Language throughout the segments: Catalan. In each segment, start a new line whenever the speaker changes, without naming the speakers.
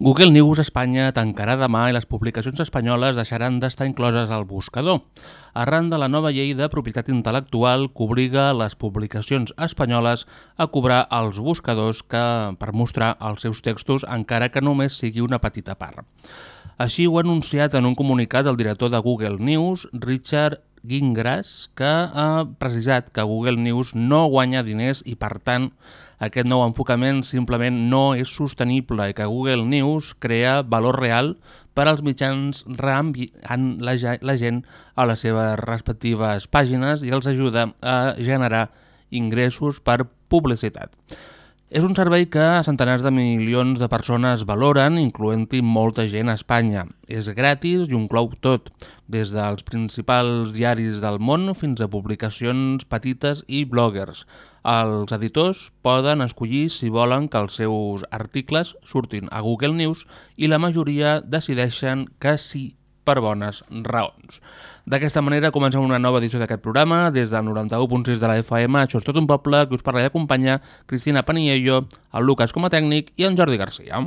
Google News Espanya tancarà demà i les publicacions espanyoles deixaran d'estar incloses al buscador, arran de la nova llei de propietat intel·lectual que obliga les publicacions espanyoles a cobrar als buscadors que per mostrar els seus textos encara que només sigui una petita part. Així ho ha anunciat en un comunicat el director de Google News, Richard Gingras, que ha precisat que Google News no guanya diners i, per tant, aquest nou enfocament simplement no és sostenible i que Google News crea valor real per als mitjans reenviant la, la gent a les seves respectives pàgines i els ajuda a generar ingressos per publicitat. És un servei que centenars de milions de persones valoren, incloent-hi molta gent a Espanya. És gratis i un clou tot, des dels principals diaris del món fins a publicacions petites i bloggers. Els editors poden escollir si volen que els seus articles surtin a Google News i la majoria decideixen que sí per bones raons. D'aquesta manera comencem una nova edició d'aquest programa des del 91.6 de la FM. Això és tot un poble que us parla i acompanya Cristina Paniello, el Lucas com a tècnic i en Jordi Garcia.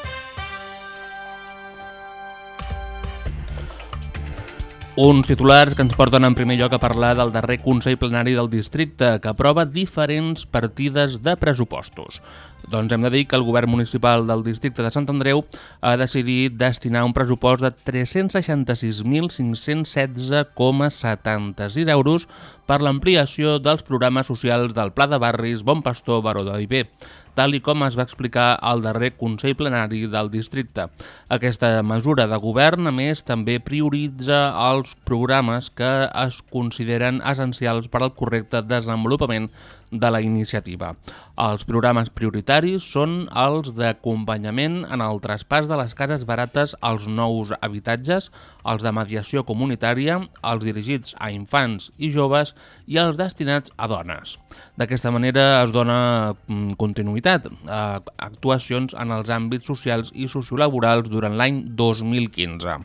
Uns titulars que ens porten en primer lloc a parlar del darrer Consell Plenari del Districte, que aprova diferents partides de pressupostos. Doncs hem de dir que el govern municipal del districte de Sant Andreu ha decidit destinar un pressupost de 366.516,76 euros per l'ampliació dels programes socials del Pla de Barris Bon Pastor Baró de Viver tal i com es va explicar al darrer Consell Plenari del districte. Aquesta mesura de govern, a més, també prioritza els programes que es consideren essencials per al correcte desenvolupament de la iniciativa. Els programes prioritaris són els d'acompanyament en el traspàs de les cases barates als nous habitatges, els de mediació comunitària, els dirigits a infants i joves i els destinats a dones. D'aquesta manera es dona mm, continuïtat a actuacions en els àmbits socials i sociolaborals durant l'any 2015.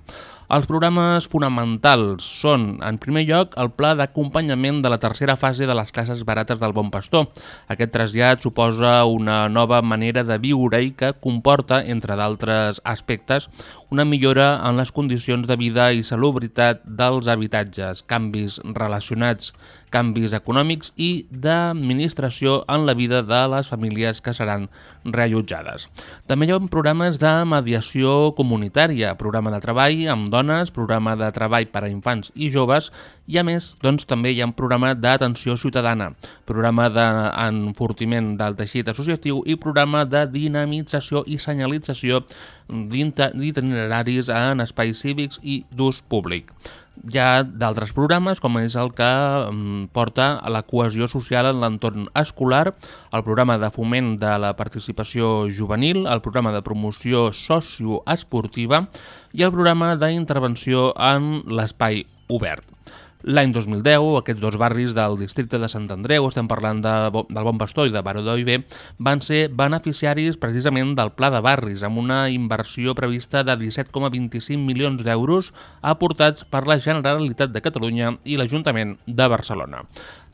Els programes fonamentals són, en primer lloc, el pla d'acompanyament de la tercera fase de les cases barates del Bon Pastor. Aquest trasllat suposa una nova manera de viure i que comporta, entre d'altres aspectes, una millora en les condicions de vida i salubritat dels habitatges, canvis relacionats canvis econòmics i d'administració en la vida de les famílies que seran reallotjades. També hi ha programes de mediació comunitària, programa de treball amb dones, programa de treball per a infants i joves i a més doncs, també hi ha un programa d'atenció ciutadana, programa d'enfortiment del teixit associatiu i programa de dinamització i senyalització d'itineraris en espais cívics i d'ús públic hi ha d'altres programes, com és el que mm, porta a la cohesió social en l'entorn escolar, el programa de foment de la participació juvenil, el programa de promoció socioesportiva i el programa d'intervenció en l'espai obert. L'any 2010, aquests dos barris del districte de Sant Andreu, estem parlant de, del Bon Pastor i de Baró d'Oiver, van ser beneficiaris precisament del Pla de Barris, amb una inversió prevista de 17,25 milions d'euros aportats per la Generalitat de Catalunya i l'Ajuntament de Barcelona.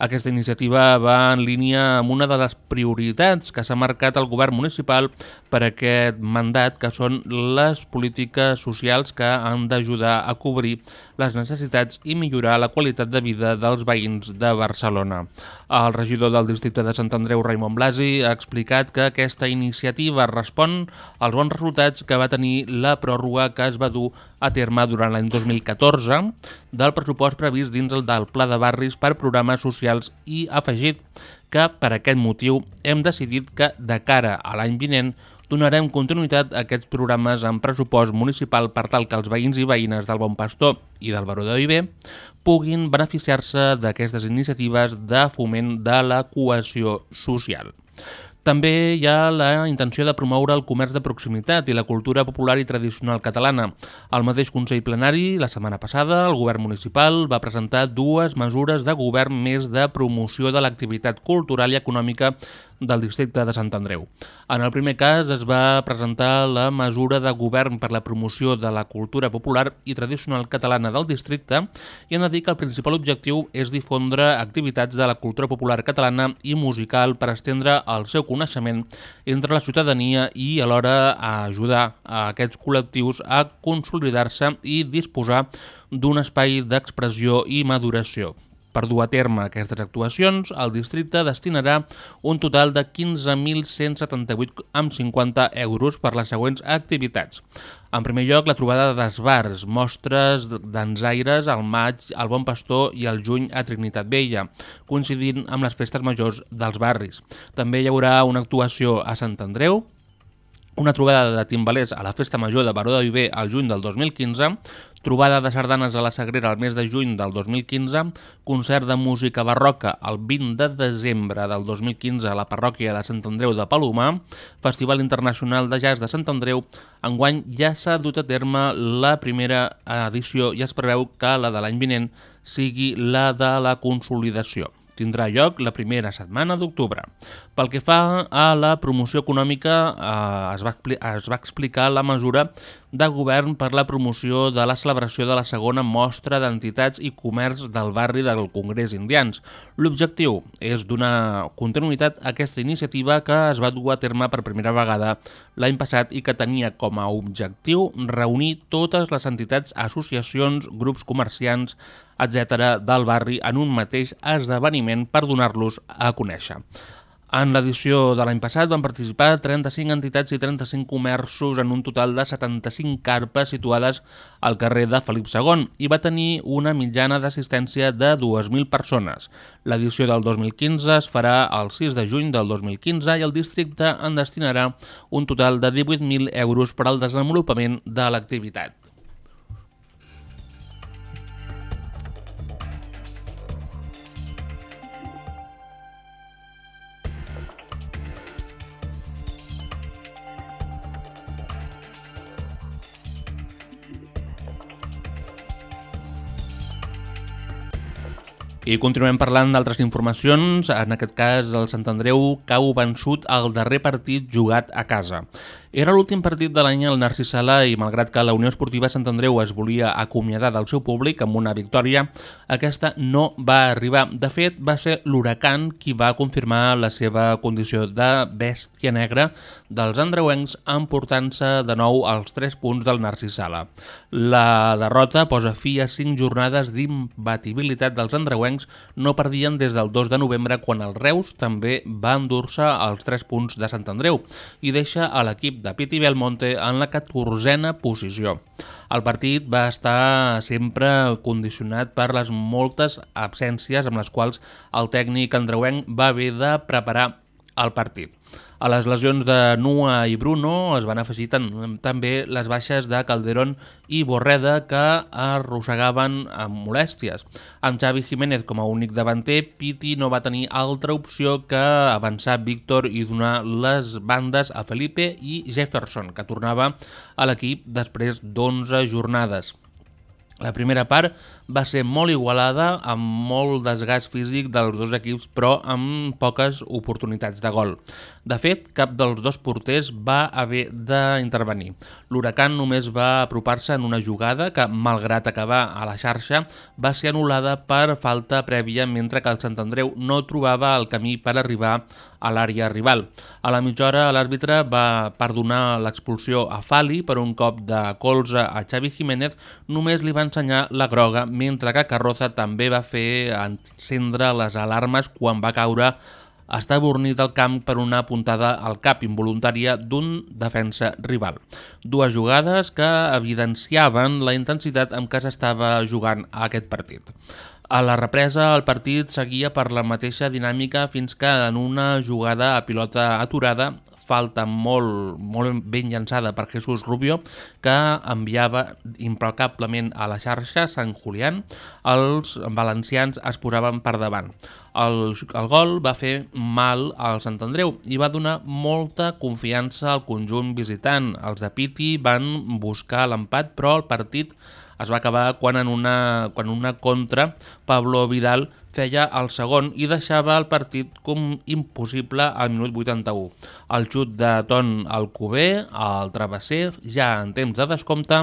Aquesta iniciativa va en línia amb una de les prioritats que s'ha marcat el govern municipal per aquest mandat, que són les polítiques socials que han d'ajudar a cobrir les necessitats i millorar la qualitat de vida dels veïns de Barcelona. El regidor del districte de Sant Andreu, Raimon Blasi, ha explicat que aquesta iniciativa respon als bons resultats que va tenir la pròrroga que es va dur a terme durant l'any 2014 del pressupost previst dins el del Pla de Barris per programes socials i afegit que per aquest motiu hem decidit que de cara a l'any vinent donarem continuïtat a aquests programes amb pressupost municipal per tal que els veïns i veïnes del Bon Pastor i del Baró de Viver puguin beneficiar-se d'aquestes iniciatives de foment de la cohesió social. També hi ha la intenció de promoure el comerç de proximitat i la cultura popular i tradicional catalana. Al mateix Consell Plenari, la setmana passada, el govern municipal va presentar dues mesures de govern més de promoció de l'activitat cultural i econòmica del districte de Sant Andreu. En el primer cas es va presentar la mesura de govern per la promoció de la cultura popular i tradicional catalana del districte i han de dir que el principal objectiu és difondre activitats de la cultura popular catalana i musical per estendre el seu coneixement entre la ciutadania i alhora a ajudar a aquests col·lectius a consolidar-se i disposar d'un espai d'expressió i maduració. Per dur a terme aquestes actuacions, el districte destinarà un total de 15.178,50 euros per les següents activitats. En primer lloc, la trobada d'esbars, mostres d'enzaires al maig, al Bon Pastor i al juny a Trinitat Vella, coincidint amb les festes majors dels barris. També hi haurà una actuació a Sant Andreu, una trobada de timbalers a la Festa Major de Baró de Viver al juny del 2015, trobada de sardanes a la Sagrera el mes de juny del 2015, concert de música barroca el 20 de desembre del 2015 a la parròquia de Sant Andreu de Palomar, Festival Internacional de Jazz de Sant Andreu, enguany ja s'ha dut a terme la primera edició i es preveu que la de l'any vinent sigui la de la consolidació tindrà lloc la primera setmana d'octubre. Pel que fa a la promoció econòmica, eh, es, va, es va explicar la mesura de govern per la promoció de la celebració de la segona mostra d'entitats i comerç del barri del Congrés Indians. L'objectiu és donar continuïtat a aquesta iniciativa que es va dur a terme per primera vegada l'any passat i que tenia com a objectiu reunir totes les entitats, associacions, grups comerciants, etc. del barri en un mateix esdeveniment per donar-los a conèixer. En l'edició de l'any passat van participar 35 entitats i 35 comerços en un total de 75 carpes situades al carrer de Felip II i va tenir una mitjana d'assistència de 2.000 persones. L'edició del 2015 es farà el 6 de juny del 2015 i el districte en destinarà un total de 18.000 euros per al desenvolupament de l'activitat. I continuem parlant d'altres informacions. En aquest cas, el Sant Andreu cau vençut al darrer partit jugat a casa. Era l'últim partit de l'any al Narcís Sala i malgrat que la Unió Esportiva Sant Andreu es volia acomiadar del seu públic amb una victòria, aquesta no va arribar. De fet, va ser l'Huracan qui va confirmar la seva condició de bèstia negra dels andreuencs emportant-se de nou als 3 punts del Narcís Sala. La derrota posa fi a 5 jornades d'imbatibilitat dels andreuencs no perdien des del 2 de novembre quan el Reus també va endur-se als 3 punts de Sant Andreu i deixa a l'equip de Piti Belmonte en la 14a posició. El partit va estar sempre condicionat per les moltes absències amb les quals el tècnic andreuenc va haver de preparar el partit. A les lesions de Nua i Bruno es van afegir també les baixes de Calderón i Borreda que arrossegaven amb molèsties. Amb Xavi Jiménez com a únic davanter, Piti no va tenir altra opció que avançar Víctor i donar les bandes a Felipe i Jefferson, que tornava a l'equip després d'11 jornades. La primera part va ser molt igualada, amb molt desgast físic dels dos equips, però amb poques oportunitats de gol. De fet, cap dels dos porters va haver d'intervenir. L'Huracan només va apropar-se en una jugada que, malgrat acabar a la xarxa, va ser anul·lada per falta prèvia, mentre que el Sant Andreu no trobava el camí per arribar a l'àrea rival. A la mitja hora, l'àrbitre va perdonar l'expulsió a Fali per un cop de colze a Xavi Jiménez, només li va ensenyar la groga, mentre que Carroza també va fer encendre les alarmes quan va caure està bornit al camp per una puntada al cap involuntària d'un defensa rival. Dues jugades que evidenciaven la intensitat amb què s'estava jugant a aquest partit. A la represa, el partit seguia per la mateixa dinàmica fins que en una jugada a pilota aturada falta molt, molt ben llançada per Jesús Rubio, que enviava implacablement a la xarxa Sant Julián, els valencians es posaven per davant. El, el gol va fer mal al Sant Andreu i va donar molta confiança al conjunt visitant. Els de Piti van buscar l'empat, però el partit es va acabar quan en una, quan una contra Pablo Vidal feia el segon i deixava el partit com impossible al minut 81. El xut de Ton Alcover, el travesser, ja en temps de descompte,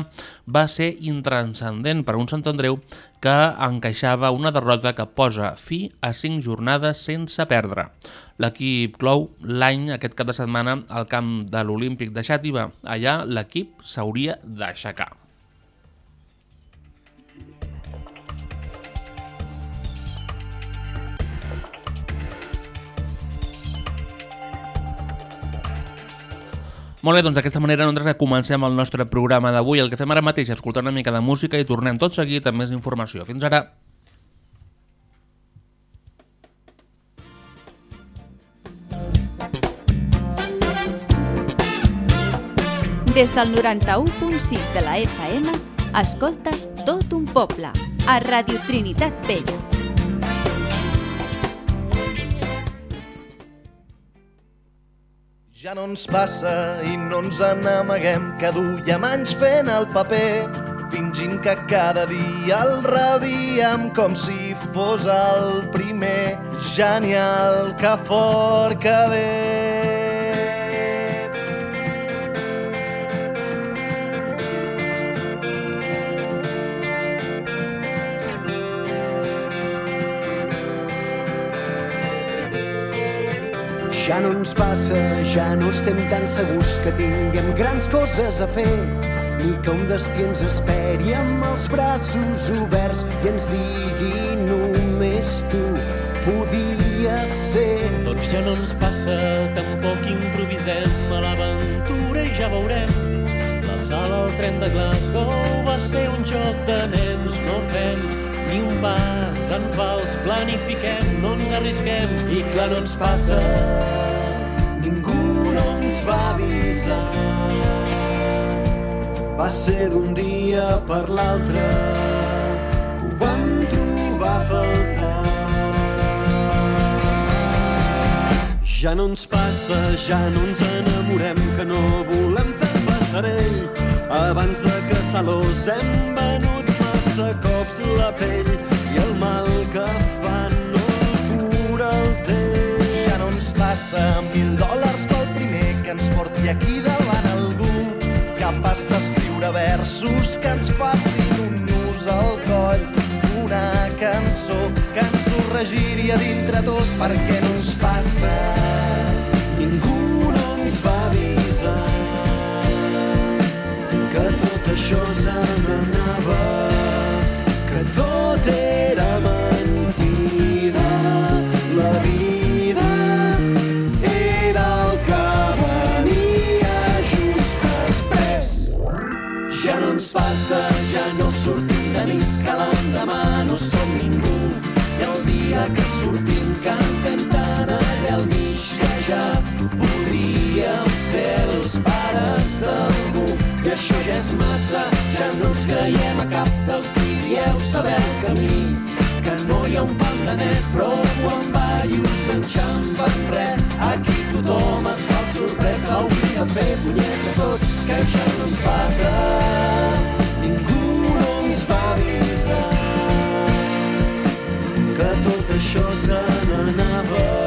va ser intranscendent per un Sant Andreu que encaixava una derrota que posa fi a cinc jornades sense perdre. L'equip clou l'any aquest cap de setmana al camp de l'Olímpic de Xàtiva. Allà l'equip s'hauria d'aixecar. Molt bé, doncs d'aquesta manera nosaltres comencem el nostre programa d'avui. El que fem ara mateix és escoltar una mica de música i tornem tot seguit amb més informació. Fins ara!
Des del 91.6 de la FM, escoltes tot un poble, a Radio Trinitat Vella.
Ja no ens passa i no ens n'amaguem que duiem anys fent el paper, fingint que cada dia el rebíem com si fos el primer. Genial, que fort que ve. Ja no ens passa, ja no estem tan segurs que tinguem grans coses a fer, ni que un destí ens esperi amb els braços oberts i ens digui només tu podies ser.
Doncs ja no ens passa, tampoc improvisem a l'aventura i ja veurem. La sala al tren de Glasgow va ser un joc de nens, no fem ni un pas en fals, planifiquem, no ens arrisquem
I clar, no ens passa, ningú no ens va avisar. Va ser d'un dia per l'altre que ho vam trobar a faltar. Ja no ens passa, ja no ens enamorem, que no volem fer passarell. Abans de caçar-los hem venut massa cops la pell i el mal que fan no el cura el temps. Ja no ens passa mil dòlars pel primer que ens porti aquí davant algú. Capaç d'escriure versos que ens facin un nus al coll. Una cançó que ens ho regiri a dintre tot perquè no ens passa. Ningú no ens va avisar que tot això se n'anava tot era mentida la vida era el que venia just després ja no ens passa, ja no sortim de nit, que l'endemà no som ningú. I el dia que sortim cantem tant allà al mig que ja dieu saber el camí. Que no hi ha un pam de net, prou amb ballos enxampa en res. Aquí tothom es fa el sorprès, hauria de fer punyeta tot, que ja no ens passa. Ningú no ens va avisar que tot això se n'anava,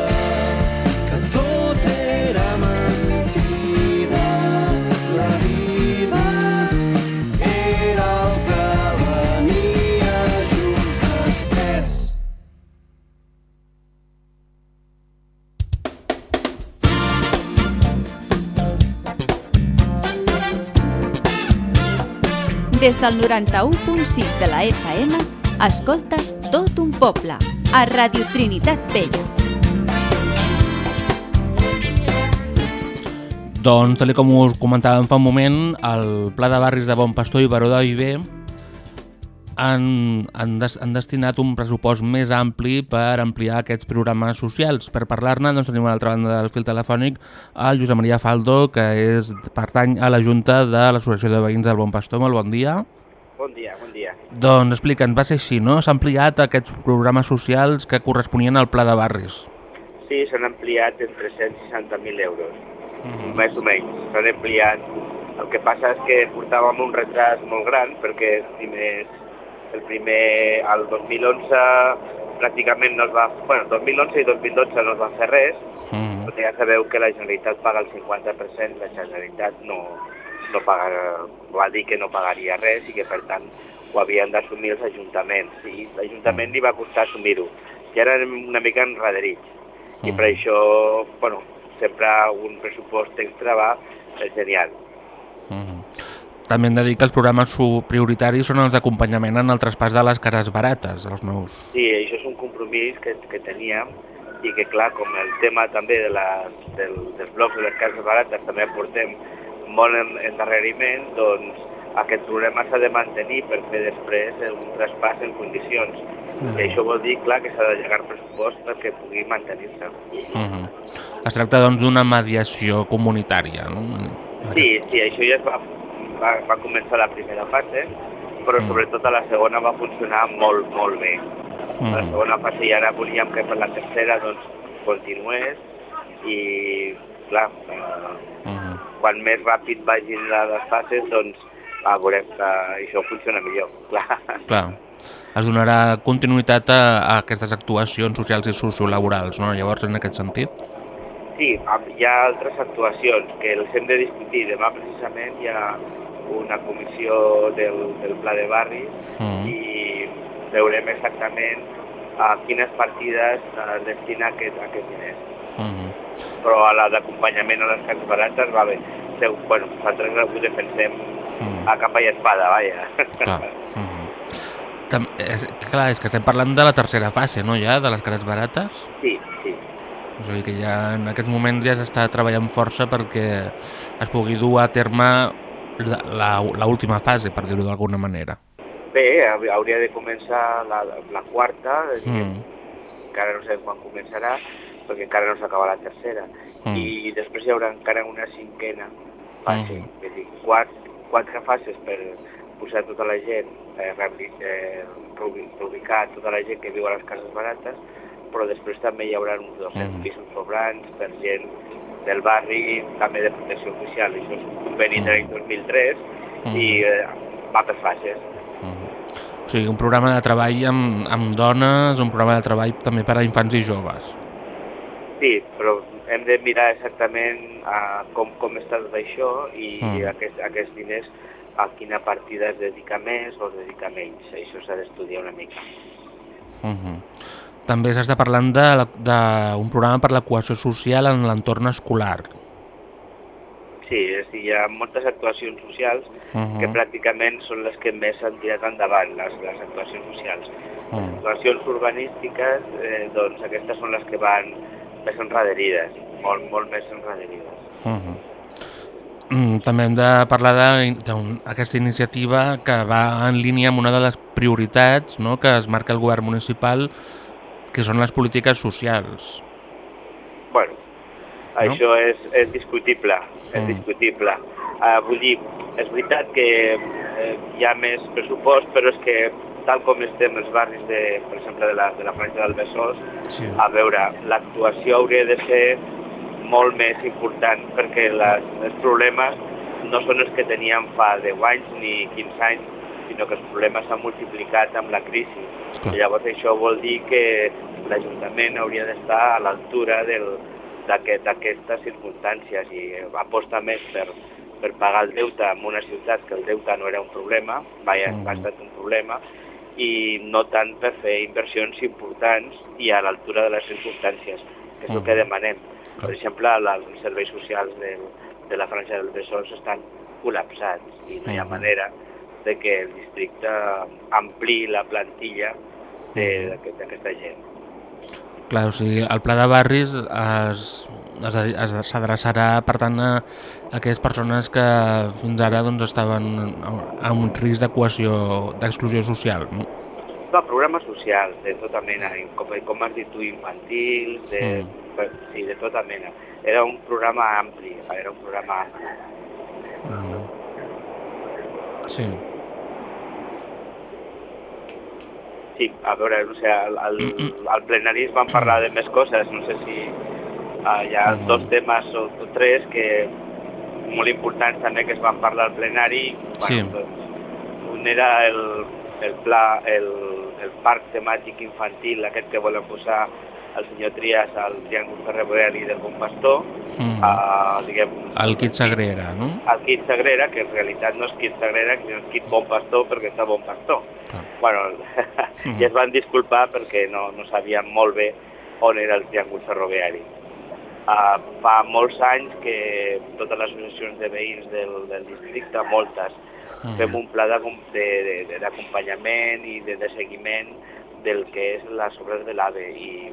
Des del 91.6 de la EFM, escoltes tot un poble, a Radio Trinitat Vella.
Doncs, tal com us comentàvem fa un moment, el Pla de Barris de Bon Pastor i Baró de Viver han, han, des, han destinat un pressupost més ampli per ampliar aquests programes socials. Per parlar-ne, doncs, tenim a l'altra banda del fil telefònic el Josep Maria Faldo, que és pertany a la Junta de l'Associació de Veïns del Bon Pastor. Molt bon dia.
Bon dia, bon dia.
Doncs explica'ns, va ser així, no? S'ha ampliat aquests programes socials que corresponien al Pla de Barris.
Sí, s'han ampliat en 360.000 euros, més o menys. S'han ampliat. El que passa és que portàvem un retras molt gran perquè els primers, el primer, al 2011 pràcticament no es va... Bueno, 2011 i 2012 no es va fer res,
Mm.
perquè ja sabeu que la Generalitat paga el 50%, la Generalitat no, no paga, va dir que no pagaria res i que per tant ho havien d'assumir els ajuntaments i l'Ajuntament li va costar assumir-ho i ara anem una mica enraderits i per això, bueno, sempre un pressupost extra va genial.
Mhm. També hem de dir que els programes su- prioritaris són els d'acompanyament en el traspàs de les cares barates, els nous.
Sí, això és un compromís que, que teníem i que clar, com el tema també de la, del, dels blocs de les cases barates també portem molt en, endarreriment, doncs aquest programa s'ha de mantenir per fer després un traspàs en condicions.
Mm.
I això vol dir, clar, que s'ha de llegar pressupost perquè pugui mantenir-se.
Mhm. Es tracta doncs d'una mediació comunitària, no?
Sí, sí, això ja es va, va, va començar la primera fase, però
Mm.
sobretot a la segona va funcionar molt, molt bé. A la segona fase i ara volíem que per la tercera doncs, continués i, clar, eh,
Mhm.
quan més ràpid vagin les fases, doncs ah, veurem que això funciona millor, clar.
Clar. Es donarà continuïtat a, a aquestes actuacions socials i sociolaborals, no? Llavors, en aquest sentit?
Sí, hi ha altres actuacions que els hem de discutir. Demà precisament hi ha una comissió del, del Pla de Barris
Mhm.
i veurem exactament a quines partides es destina aquest, aquest diners.
Mhm.
Però a la d'acompanyament a les cases barates va bé. Seu, bueno, nosaltres ho defensem
Mhm.
a capa i espada, vaja.
Clar. Mhm. Tam és, clar, és que estem parlant de la tercera fase, no, ja, de les cares barates?
Sí, sí.
És a dir, que ja en aquests moments ja s'està treballant força perquè es pugui dur a terme la- la la última fase, per dir-ho d'alguna manera.
Bé, hau- hauria de començar la, la quarta,
Mm.
encara no sabem quan començarà, perquè encara no s'acaba la tercera.
Mm.
I després hi haurà encara una cinquena fase,
Mhm.
és a dir, quatre, quatre fases per posar tota la gent, eh, eh, reubi- reubicar tota la gent que viu a les cases barates, però després també hi haurà uns 200
Mhm.
pisos sobrants per gent del barri, també de protecció oficial. Això és un conveni
Mhm.
de l'any 2003
Mhm.
i eh, va per fases.
Mhm. O sigui, un programa de treball amb, amb dones, un programa de treball també per a infants i joves.
Sí, però hem de mirar exactament uh, com, com està tot això i
Mm.
mm. aquest, aquests diners a quina partida es dedica més o es dedica menys. Això s'ha d'estudiar una mica.
Mhm. També s'està parlant d'un programa per la cohesió social en l'entorn escolar.
Sí, és dir, hi ha moltes actuacions socials
Mhm.
que pràcticament són les que més s'han tirat endavant, les, les actuacions socials. Les
Mhm.
actuacions urbanístiques, eh, doncs aquestes són les que van més enraderides, molt, molt més enraderides.
Mhm. Mm, També hem de parlar d'aquesta iniciativa que va en línia amb una de les prioritats no, que es marca el govern municipal, que són les polítiques socials.
Bueno,
No?
això és, és discutible, és
Mm.
discutible. Uh, vull dir, és veritat que eh, hi ha més pressupost, però és que tal com estem els barris, de, per exemple, de la, de la franja del Besòs,
Sí.
a veure, l'actuació hauria de ser molt més important perquè les, els problemes no són els que teníem fa 10 anys ni 15 anys, sinó que els problemes s'han multiplicat amb la crisi.
Clar.
Llavors això vol dir que l'Ajuntament hauria d'estar a l'altura d'aquestes circumstàncies i aposta més per, per pagar el deute en una ciutat que el deute no era un problema, vaja, ha estat un problema, i no tant per fer inversions importants i a l'altura de les circumstàncies, que és el
Mhm.
que demanem.
Clar.
Per exemple, la, els serveis socials de, de la franja del Besòs estan col·lapsats i no hi ha manera de que el districte ampliï la plantilla de- d'aquest- d'aquesta gent.
Clar, o sigui, el pla de barris s'adreçarà, per tant, a aquelles persones que fins ara doncs, estaven a un risc de d'exclusió social. No?
No, programes socials, de tota mena, com, com has dit tu, infantils, de,
Mm.
sí, de tota mena. Era un programa ampli, era un programa ampli.
Mm. Sí.
Sí, a veure, no sé, al, al, al plenari es van parlar de més coses, no sé si uh, hi ha
Mhm.
dos temes o, tres que molt importants també que es van parlar al plenari.
Sí.
doncs, un era el, el pla, el, el parc temàtic infantil, aquest que volen posar el senyor Trias al Triàngul Ferroviari del Bon Pastor,
Mm.
a, diguem,
El Kit Sagrera, no?
al Quit Sagrera, que en realitat no és Quit Sagrera, sinó és Quit Bon Pastor perquè està Bon Pastor.
Clar.
Bueno,
Mhm.
i es van disculpar perquè no, no sabien molt bé on era el triàngul ferroviari. Uh, fa molts anys que totes les associacions de veïns del, del districte, moltes,
Mhm.
fem un pla d'acompanyament i de, de seguiment del que és les obres de l'AVE i,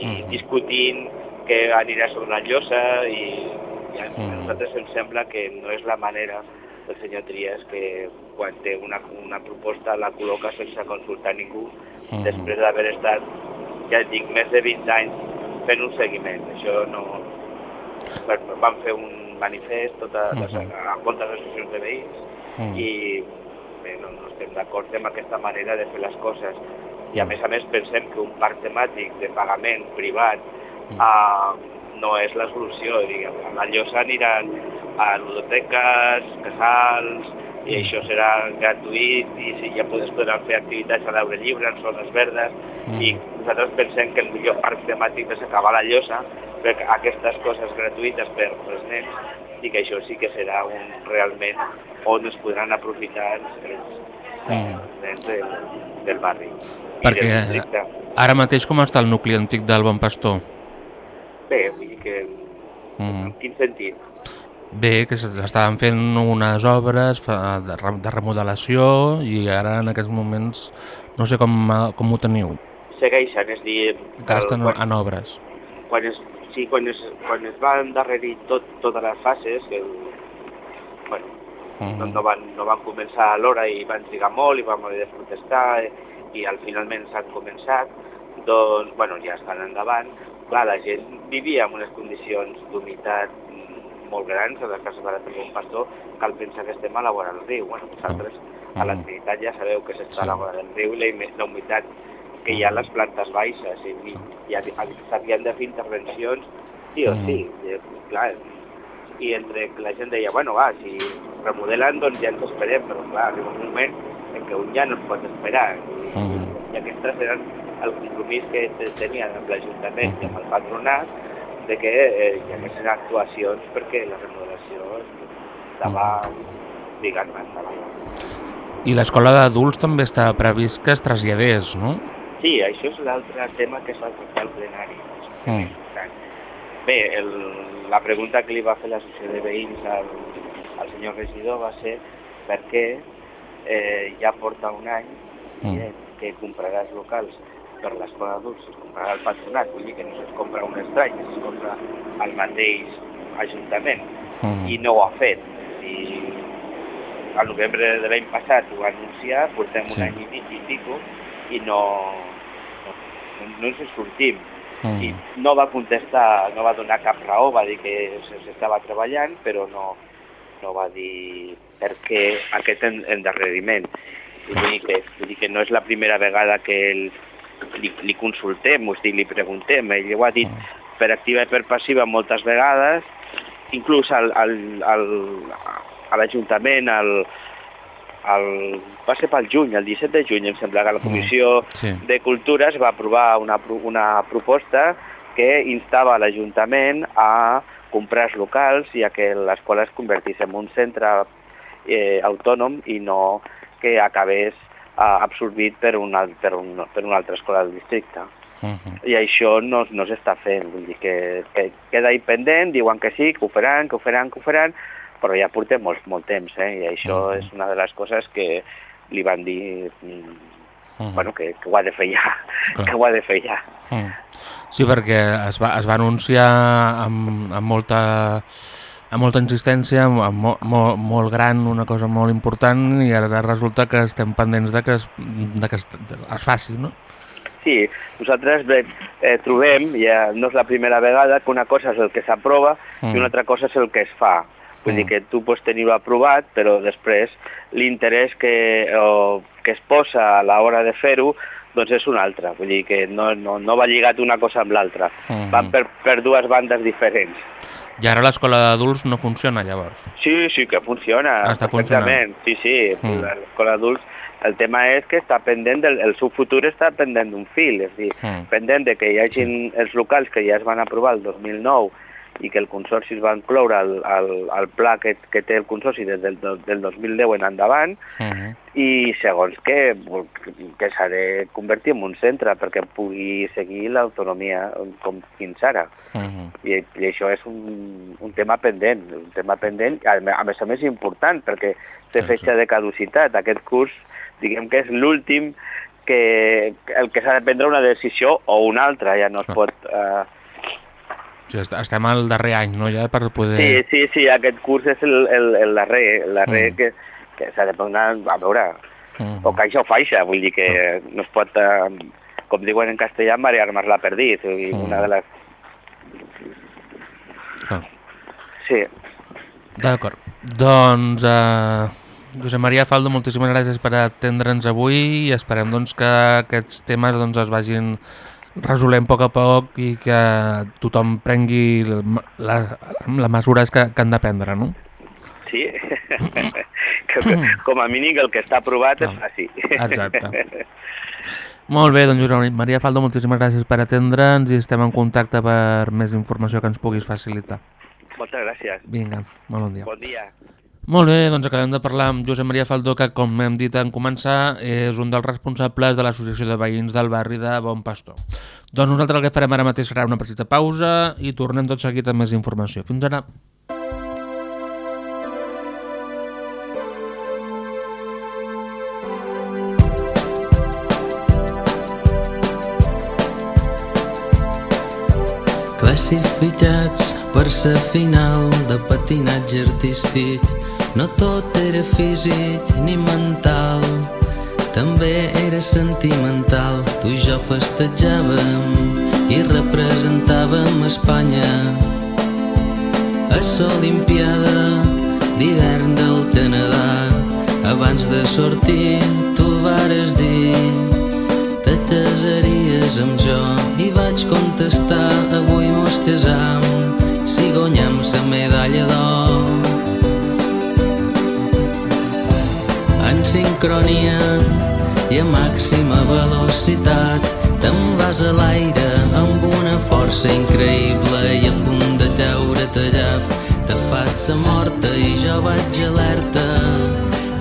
i
Mhm.
discutint què anirà sobre la llosa i, i a
Mhm.
nosaltres ens sembla que no és la manera del senyor Trias que quan té una, una proposta la col·loca sense consultar ningú
Mhm.
després d'haver estat, ja et dic, més de 20 anys fent un seguiment. Això no... Bueno, Vam fer un manifest totes les,
Mhm.
a moltes associacions de veïns
Mm.
i bé, no, no estem d'acord amb aquesta manera de fer les coses. I a més a més pensem que un parc temàtic de pagament privat uh, no és la solució. Diguem. A la Llosa aniran a ludoteques, casals, i
Mm.
això serà gratuït i si ja es podran fer activitats a l'aire lliure, en zones verdes,
Mm.
i nosaltres pensem que el millor parc temàtic és acabar la Llosa, fer aquestes coses gratuïtes per als nens, i que això sí que serà un, realment on es podran aprofitar els, els Nens del, del barri.
Perquè
del
ara mateix com està el nucli antic del Bon Pastor?
Bé, vull dir que
Mm.
en quin sentit?
Bé, que s'estaven fent unes obres de re- de remodelació i ara en aquests moments no sé com, com ho teniu.
Segueixen, és dir,
Encara estan
quan-
en obres.
quan es, sí, quan es, quan es va endarrerir tot, totes les fases, que el,
Mm.
no, no, van, no van començar a l'hora i van trigar molt i vam haver de protestar eh, i al finalment s'han començat, doncs, bueno, ja estan endavant. Clar, la gent vivia en unes condicions d'humitat mm, molt grans a les cases barates d'un pastor, cal pensar que estem a la vora del riu. Bueno, vosaltres a la
Mm.
Trinitat ja sabeu que s'està
Sí.
a la vora del riu i la, la humitat que hi ha a les plantes baixes i, i, i havi- s'havien de fer intervencions sí o
Mm.
sí. I, clar, i entre la gent deia, bueno, va, si remodelen, doncs ja ens esperem, però clar, arriba un moment en què un ja no es pot esperar. I,
Mhm.
i aquestes eren el compromís que te- tenien amb l'Ajuntament i amb el patronat de que eh, hi haguessin actuacions perquè la remodelació estava, diguem estava...
I l'escola d'adults també està previst que es traslladés, no?
Sí, això és l'altre tema que es va tractar al plenari.
Mm.
Bé, el, la pregunta que li va fer l'associació de veïns al, al senyor regidor va ser per què eh, ja porta un any
Mm.
que comprarà els locals per l'escola d'adults, es comprarà el patronat, vull dir que no es compra un estrany, es compra el mateix ajuntament
Mm.
i no ho ha fet. I al novembre de l'any passat ho va anunciar, portem un
Sí.
any i mig i pico i no, no, no ens en sortim.
Mm.
I no va contestar, no va donar cap raó, va dir que s'estava treballant, però no, no va dir per què aquest en- endarreriment. Vull dir, que, vull dir que no és la primera vegada que el, li, li consultem, o sigui, li preguntem. Ell ho ha dit per activa i per passiva moltes vegades, inclús al, al, al, a l'Ajuntament, al, al, va ser pel juny, el 17 de juny, em sembla que la
Mm.
Comissió
Sí.
de Cultura es va aprovar una, una proposta que instava l'Ajuntament a comprar els locals i a que l'escola es convertís en un centre eh, autònom i no que acabés eh, absorbit per, un, al- per, un, per una altra escola del districte.
Mhm.
I això no, no s'està fent, vull dir que, que queda ahí pendent, diuen que sí, que ho faran, que ho faran, que ho faran, però ja portem molt, molt temps, eh? i això
Mhm.
és una de les coses que li van dir mm,
Mhm.
bueno, que, que ho ha de fer ja,
Clar.
que ho ha de fer ja.
Mm. Sí, perquè es va, es va anunciar amb, amb molta amb molta insistència, amb, amb mo, mo, molt gran, una cosa molt important, i ara resulta que estem pendents de que es, de que es, es faci, no?
Sí, nosaltres bé, eh, trobem, ja no és la primera vegada, que una cosa és el que s'aprova mm. i una altra cosa és el que es fa. Vull mm. dir que tu pots tenir-ho aprovat, però després l'interès que, o, que es posa a l'hora de fer-ho doncs és un altre. Vull dir que no, no, no va lligat una cosa amb l'altra. Mm. Van per, per dues bandes diferents.
I ara l'escola d'adults no funciona, llavors?
Sí, sí que funciona.
Ah, està funcionant.
Sí, sí, mm. l'escola d'adults el tema és que està pendent, del, el seu futur està pendent d'un fil, és a dir, mm. pendent de que hi hagin els locals que ja es van aprovar el 2009 i que el Consorci es va incloure al, al, al pla que, que té el Consorci des del, del 2010 en endavant
Uh -huh.
i segons que, que s'ha de convertir en un centre perquè pugui seguir l'autonomia com fins ara.
Uh -huh.
I, I això és un, un tema pendent, un tema pendent, a, més a més important perquè té
Sí,
fetge de caducitat. Aquest curs, diguem que és l'últim que el que s'ha de prendre una decisió o una altra, ja no es pot... Eh,
O sigui, est- estem al darrer any, no?, ja, per poder...
Sí, sí, sí, aquest curs és el, el, el darrer, el darrer
Mm.
que, que s'ha de prendre, a veure,
Mhm.
o caixa o faixa, vull dir que no es pot, eh, com diuen en castellà, marear más la perdiz, i
Mm.
una de les...
Clar.
Sí,
D'acord. Doncs, eh, Josep Maria Faldo, moltíssimes gràcies per atendre'ns avui i esperem doncs, que aquests temes doncs, es vagin resolent a poc a poc i que tothom prengui la, la, les mesures que, que han de prendre, no?
sí, que, com a mínim el que està aprovat es
Clar.
faci.
Exacte. Molt bé, doncs Josep Maria Faldo, moltíssimes gràcies per atendre'ns i estem en contacte per més informació que ens puguis facilitar.
Moltes gràcies.
Vinga, molt bon dia.
Bon dia.
Molt bé, doncs acabem de parlar amb Josep Maria Faldó, que com hem dit en començar, és un dels responsables de l'Associació de Veïns del barri de Bon Pastor. Doncs nosaltres el que farem ara mateix serà una petita pausa i tornem tot seguit amb més informació. Fins ara.
Classificats per sa final de patinatge artístic no tot era físic ni mental també era sentimental. Tu i jo festejàvem i representàvem Espanya. A l'Olimpiada d'hivern del Canadà. Abans de sortir tu vares dir te casaries amb jo i vaig contestar avui mos casam si la medalla d'or. En sincronia i a màxima velocitat te'n vas a l'aire amb una força increïble i a punt de caure tallaf te faig sa morta i jo vaig alerta.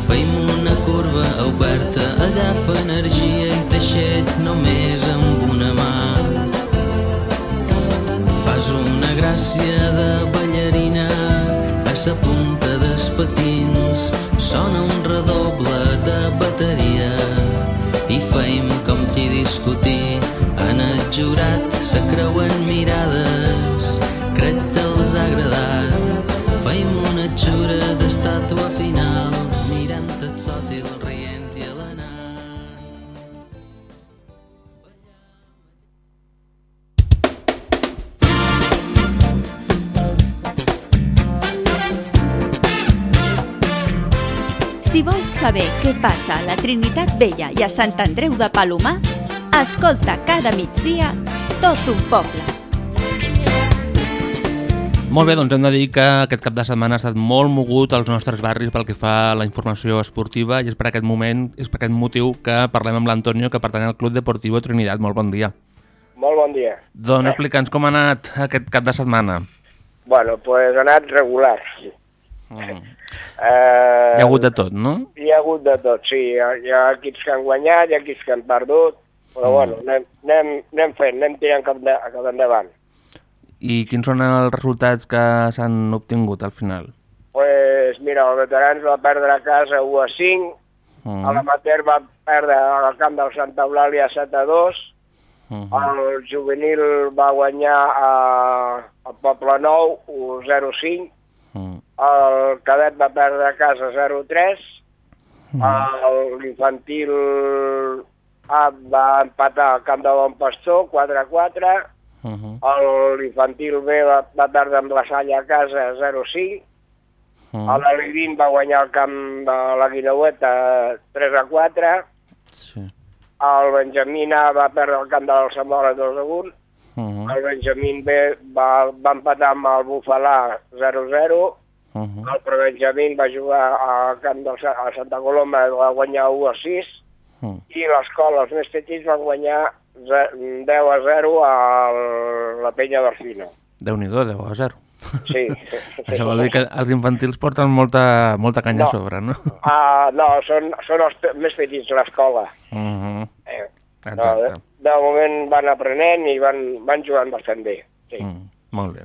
Feim una curva oberta agafa energia i teixet només amb una mà. Fas una gràcia de ballarina a sa punta dels patins. Sona un redoble de bateria i feim com qui discutir en el jurat. Se creuen
què passa a la Trinitat Vella i a Sant Andreu de Palomar, escolta cada migdia tot un poble.
Molt bé, doncs hem de dir que aquest cap de setmana ha estat molt mogut als nostres barris pel que fa a la informació esportiva i és per aquest moment, és per aquest motiu que parlem amb l'Antonio, que pertany al Club Deportivo Trinidad. Molt bon dia.
Molt bon dia.
Doncs explica'ns com ha anat aquest cap de setmana.
Bueno, pues ha anat regular.
Mm.
Eh,
Hi ha hagut de tot, no?
Hi ha hagut de tot, sí. Hi ha, hi ha equips que han guanyat, hi ha equips que han perdut, però
Mm.
bueno, anem, anem, anem fent, anem tirant cap, de, cap endavant.
I quins són els resultats que s'han obtingut al final?
Pues mira, el Veterans va perdre a casa 1 a 5,
Mm.
a l'Amater va perdre al camp del Santa Eulàlia 7 a 2,
Mhm.
El juvenil va guanyar a, a Poble Nou 0-5,
Mm.
el cadet va perdre a casa 0-3, el- l'infantil A va empatar al camp de Bon Pastor 4-4,
Mhm.
el- l'infantil B va, va perdre amb la Salla a casa 0-5,
Mhm.
el Alivin va guanyar el camp de la Guinaueta 3-4,
Sí.
el Benjamín A va perdre el camp de l'Alçamola 2-1,
Mhm.
el Benjamín B va, va empatar amb el Bufalà 0-0,
Mhm.
el Prebenjamín va jugar al camp del, Sa- a Santa Coloma, va guanyar 1-6,
Mhm.
i l'escola, els més petits, van guanyar ze- 10 a 0 a la Penya d'Orfino.
Déu-n'hi-do, 10 a 0.
Sí.
Això vol dir que els infantils porten molta, molta canya
No.
a sobre, no?
Ah, no, són, són els pe- més petits, l'escola.
Mhm.
Eh, no, de,
Exacte.
de moment van aprenent i van, van jugant bastant bé. Sí.
Mm, molt bé.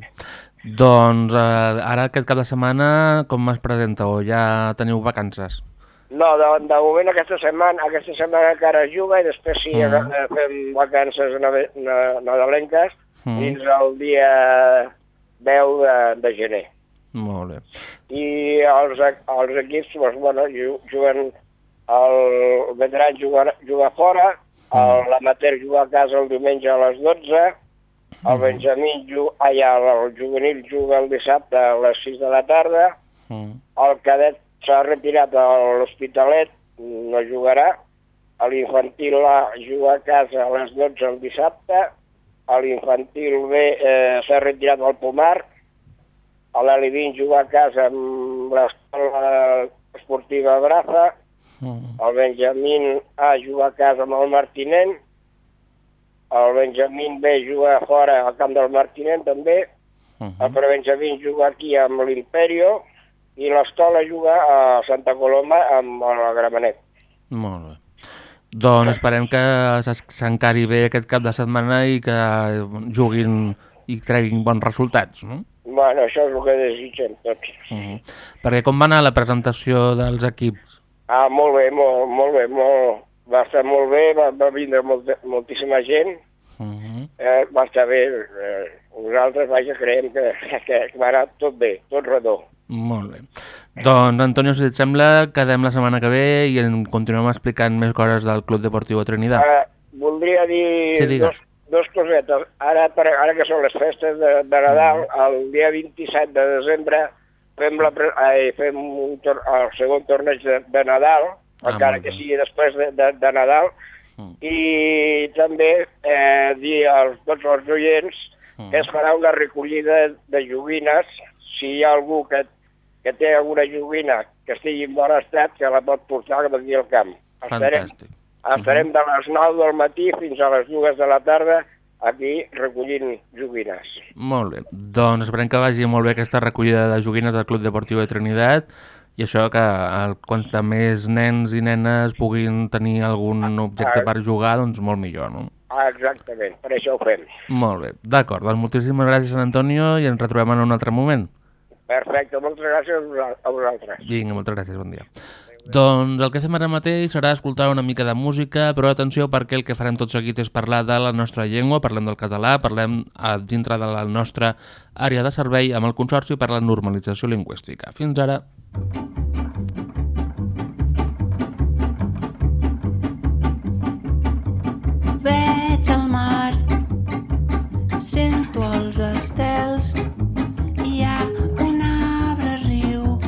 Doncs eh, ara aquest cap de setmana com es presenta o ja teniu vacances?
No, de, de moment aquesta setmana, aquesta setmana encara juga i després sí,
Mm.
eh, fem vacances nadalenques
Mm.
fins al dia 10 de, de gener.
Molt bé.
I els, els equips doncs, bueno, ju- juguen, el veteran juga, juga fora, el- l'amateur juga a casa el diumenge a les 12, el Benjamí, ai, el, el juvenil juga el dissabte a les 6 de la tarda,
Mm.
el cadet s'ha retirat a l'Hospitalet, no jugarà, l'infantil A juga a casa a les 12 el dissabte, l'infantil B eh, s'ha retirat al Pomar, l'Alivin juga a casa amb l'escola esportiva Braza,
Mm.
el Benjamín A juga a casa amb el Martinent, el Benjamín B juga a fora al camp del Martinent també,
Mhm.
el Prebenjamín juga aquí amb l'Imperio i l'escola juga a Santa Coloma amb el Gramenet.
Molt bé. Doncs esperem que s'encari bé aquest cap de setmana i que juguin i treguin bons resultats, no?
Bueno, això és el que desitgem tots.
Mhm. Perquè com va anar la presentació dels equips?
Ah, molt bé, molt, molt bé, molt, va estar molt bé, va, va vindre molt, moltíssima gent,
Mhm.
eh, va estar bé. Eh, nosaltres, vaja, creiem que, que va anar tot bé, tot redó.
Molt bé. Doncs, Antonio, si et sembla, quedem la setmana que ve i en continuem explicant més coses del Club Deportiu Trinidad.
Ara, voldria dir
Sí, digues.
dos, dos cosetes. Ara, per, ara que són les festes de, de Nadal, el dia 27 de desembre fem, la, ai, fem un tor el segon torneig de, de Nadal,
Ah,
encara que sigui després de, de, de Nadal,
Mm.
i també eh, dir als tots els oients
Mm.
que es farà una recollida de joguines. Si hi ha algú que, que té alguna joguina que estigui en bon estat, que la pot portar aquí al camp. Estarem,
Fantàstic.
estarem de les 9 del matí fins a les 2 de la tarda aquí recollint joguines.
Molt bé. Doncs esperem que vagi molt bé aquesta recollida de joguines del Club Deportiu de Trinitat i això que de més nens i nenes puguin tenir algun objecte per jugar, doncs molt millor, no?
Exactament, per això ho fem.
Molt bé. D'acord, doncs moltíssimes gràcies, Sant Antonio, i ens retrobem en un altre moment.
Perfecte, moltes gràcies a vosa- a vosaltres.
Vinga, moltes gràcies, bon dia. Doncs el que fem ara mateix serà escoltar una mica de música, però atenció perquè el que farem tot seguit és parlar de la nostra llengua, parlem del català, parlem a dintre de la nostra àrea de servei amb el Consorci per la Normalització Lingüística. Fins ara.
Veig el mar, sento els estels, hi ha un arbre riu.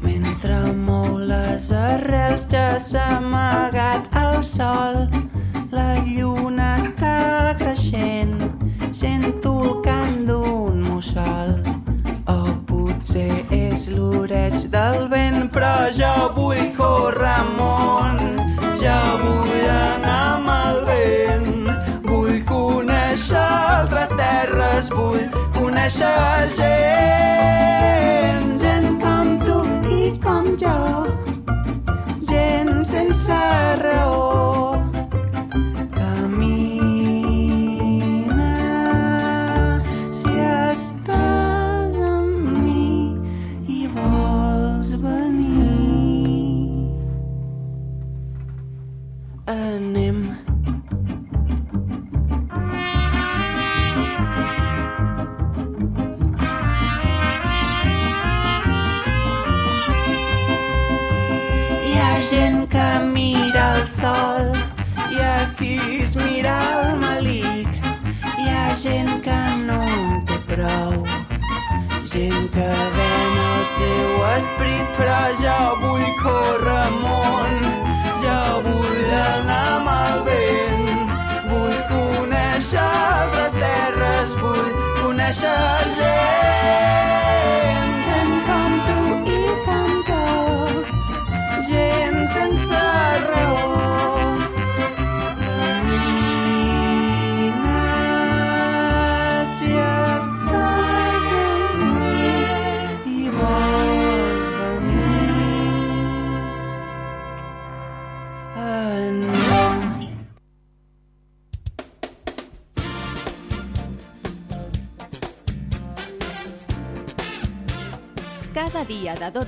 Mentre mou les arrels ja s'ha amagat el sol, la lluna està creixent, sento el cant d'un mussol. Potser és l'oreig del vent, però jo vull córrer amunt, jo vull anar amb el vent, vull conèixer altres terres, vull conèixer gent, gent com tu i com jo, gent sense raó.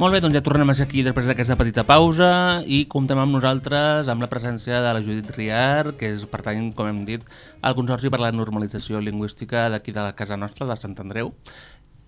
Molt bé, doncs ja tornem a ser aquí després d'aquesta petita pausa i comptem amb nosaltres amb la presència de la Judit Riar, que és, pertany, com hem dit, al Consorci per la Normalització Lingüística d'aquí de la casa nostra, de Sant Andreu.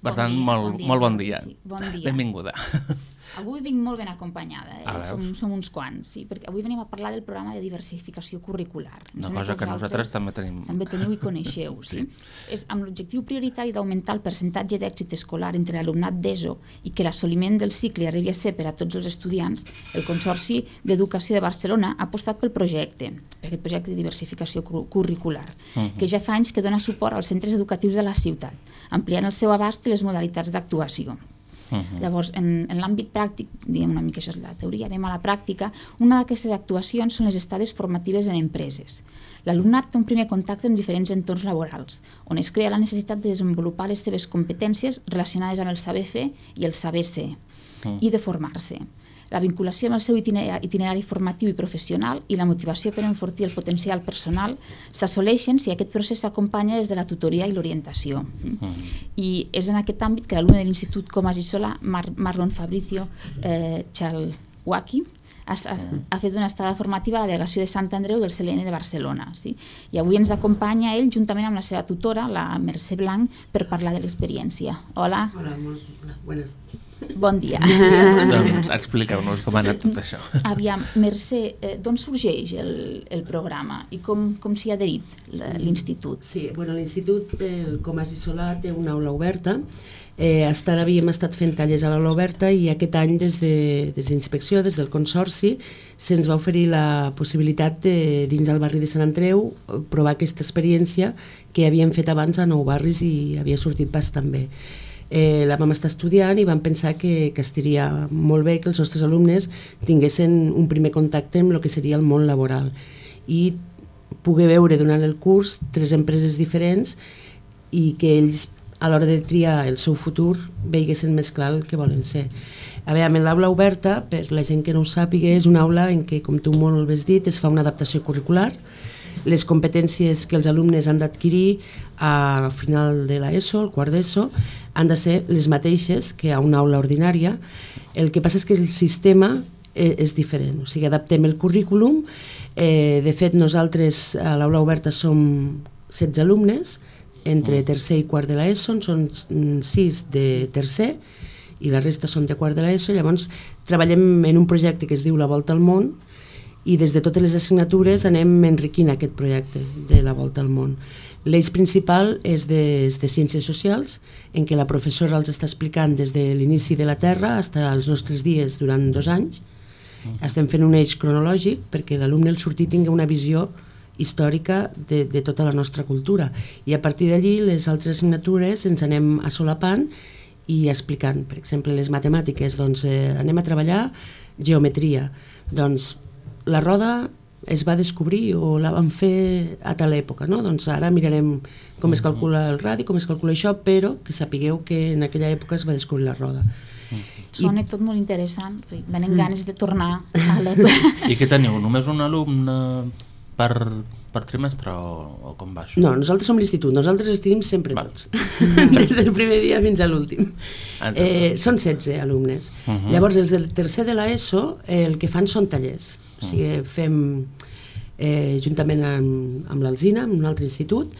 Per
Bon
tant,
dia,
molt,
bon dia,
molt bon dia.
sí, bon dia.
Benvinguda.
Avui vinc molt ben acompanyada, eh?
Ah,
som, som uns quants, sí, perquè avui venim a parlar del programa de diversificació curricular. Em
Una cosa que nosaltres
vosaltres
també tenim.
També teniu i coneixeu, sí. És amb l'objectiu prioritari d'augmentar el percentatge d'èxit escolar entre l'alumnat d'ESO i que l'assoliment del cicle arribi a ser per a tots els estudiants, el Consorci d'Educació de Barcelona ha apostat pel projecte, per aquest projecte de diversificació cur- curricular,
Mhm.
que ja fa anys que dona suport als centres educatius de la ciutat, ampliant el seu abast i les modalitats d'actuació. Llavors, en, en l'àmbit pràctic, diguem una mica això és la teoria, anem a la pràctica, una d'aquestes actuacions són les estades formatives en empreses. L'alumnat té un primer contacte amb diferents entorns laborals, on es crea la necessitat de desenvolupar les seves competències relacionades amb el saber fer i el saber ser, i de formar-se. La vinculació amb el seu itinerari, formatiu i professional i la motivació per enfortir el potencial personal s'assoleixen si aquest procés s'acompanya des de la tutoria i l'orientació. I és en aquest àmbit que l'alumne de l'Institut Comas i Solà, Mar Marlon Fabricio eh, Chalwaki, ha, ha, ha fet una estada formativa a la delegació de Sant Andreu del CLN de Barcelona. Sí? I avui ens acompanya ell juntament amb la seva tutora, la Mercè Blanc, per parlar de l'experiència. Hola.
Hola, molt, hola, buenas.
Bon dia.
doncs expliqueu-nos com ha anat tot això.
Aviam, Mercè, eh, d'on sorgeix el, el programa i com, com s'hi ha adherit l'institut?
Sí, bueno, l'institut, el Comas i Solà, té una aula oberta. Eh, hasta ara havíem estat fent tallers a l'aula oberta i aquest any des de- des d'inspecció, de, des del Consorci, se'ns va oferir la possibilitat de, dins del barri de Sant Andreu, eh, provar aquesta experiència que havíem fet abans a nou barris i havia sortit bastant bé. Eh, la vam estar estudiant i vam pensar que, que estaria molt bé que els nostres alumnes tinguessin un primer contacte amb el que seria el món laboral i poder veure durant el curs tres empreses diferents i que ells a l'hora de triar el seu futur veiguessin més clar el que volen ser. A veure, l'aula oberta, per la gent que no ho sàpiga, és una aula en què, com tu molt bé has dit, es fa una adaptació curricular, les competències que els alumnes han d'adquirir a final de l'ESO, el quart d'ESO, han de ser les mateixes que a una aula ordinària. El que passa és que el sistema eh, és diferent, o sigui, adaptem el currículum. Eh, de fet, nosaltres a l'aula oberta som 16 alumnes, entre tercer i quart de l'ESO, són 6 de tercer i la resta són de quart de l'ESO, llavors treballem en un projecte que es diu La Volta al Món, i des de totes les assignatures anem enriquint aquest projecte de la volta al món. L'eix principal és de, és de Ciències Socials, en què la professora els està explicant des de l'inici de la Terra fins als nostres dies durant dos anys. Estem fent un eix cronològic perquè l'alumne al sortir tingui una visió històrica de, de tota la nostra cultura. I a partir d'allí les altres assignatures ens anem assolapant i explicant. Per exemple, les matemàtiques, doncs eh, anem a treballar geometria. Doncs la roda es va descobrir o la van fer a tal època, no? Doncs ara mirarem com es calcula el radi, com es calcula això, però que sapigueu que en aquella època es va descobrir la roda.
Sona tot molt interessant, venen ganes de tornar a l'època.
I què teniu? Només un alumne per, per trimestre o, o com va això?
No, nosaltres som l'institut, nosaltres els tenim sempre tots, des del primer dia fins a l'últim. Eh, són 16 alumnes.
Uh -huh.
Llavors, els del tercer de l'ESO eh, el que fan són tallers. O sigui, fem eh, juntament amb, amb l'Alzina, amb un altre institut.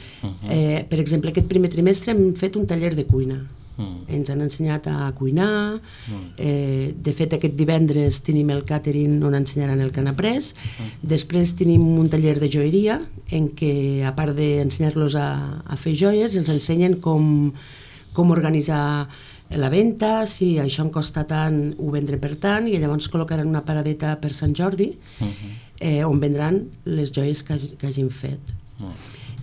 Eh, per exemple, aquest primer trimestre hem fet un taller de cuina.
Mm.
Ens han ensenyat a cuinar, eh, de fet aquest divendres tenim el catering on ensenyaran el que han après, després tenim un taller de joieria en què a part d'ensenyar-los a, a fer joies els ensenyen com, com organitzar la venda, si això em costa tant, ho vendré per tant, i llavors col·locaran una paradeta per Sant Jordi, eh, on vendran les joies que, hagi, que hagin fet.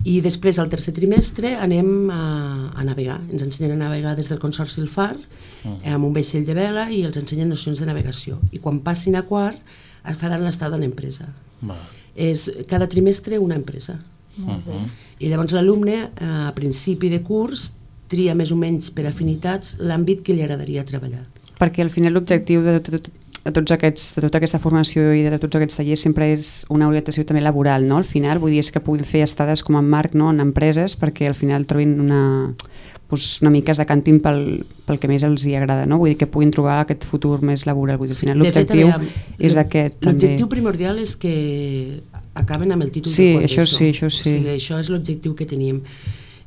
I després, al tercer trimestre, anem a, a navegar. Ens ensenyen a navegar des del Consorci El Far, eh, amb un vaixell de vela, i els ensenyen nocions de navegació. I quan passin a quart, es faran l'estat d'una empresa.
Va.
És cada trimestre una empresa.
Molt bé.
I llavors l'alumne, eh, a principi de curs, tria més o menys per afinitats l'àmbit que li agradaria treballar.
Perquè al final l'objectiu de, tot, de, tots aquests, de tota aquesta formació i de tots aquests tallers sempre és una orientació també laboral, no? Al final, vull dir, és que puguin fer estades com en Marc no? en empreses perquè al final trobin una, doncs una mica es decantin pel, pel que més els hi agrada, no? Vull dir que puguin trobar aquest futur més laboral. Vull dir, al final
De
l'objectiu és aquest també.
L'objectiu primordial és que acaben amb el títol
Sí,
de quart
això sí, això sí.
O sigui, això és l'objectiu que tenim.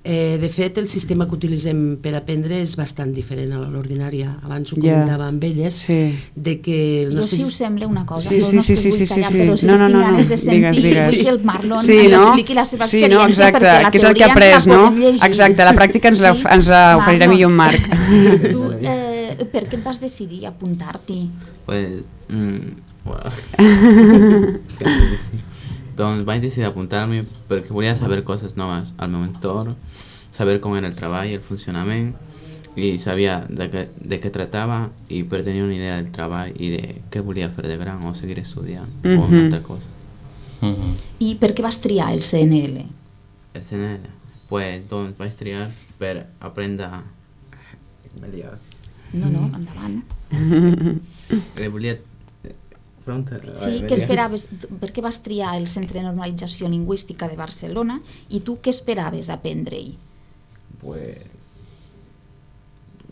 Eh, de fet, el sistema que utilitzem per aprendre és bastant diferent a l'ordinària. Abans ho comentava amb elles,
Sí.
de que el
Jo
nostre...
si us sembla una cosa,
Sí,
no,
sí,
no
sí, sí, sí, sí, sí.
però sí
No, no, no, no.
ganes de sentir
Digues, digues.
que el Marlon
Sí,
ens
no?
expliqui la seva
Sí, no, exacte,
perquè la
que és el que ha après,
la
no?
podem llegir.
Exacte, la pràctica ens la- ens la oferirà millor en Marc.
Tu, eh, per què et vas decidir apuntar-t'hi?
Pues, mm, bueno. ¿Qué puedo decir? Entonces, vaig decidir apuntar-me perquè volia saber coses noves al meu entorn, saber com era el treball, el funcionament, i sabia de què, de què tractava i per tenir una idea del treball i de què volia fer de gran o seguir estudiant o
Mhm.
una altra cosa.
I per què vas triar el CNL?
El CNL, pues, doncs vaig triar per aprendre... Me he liat.
No, no, endavant.
Eh, volia... Pronto,
Sí, què esperaves? Per què vas triar el Centre de Normalització Lingüística de Barcelona i tu què esperaves aprendre-hi?
Pues...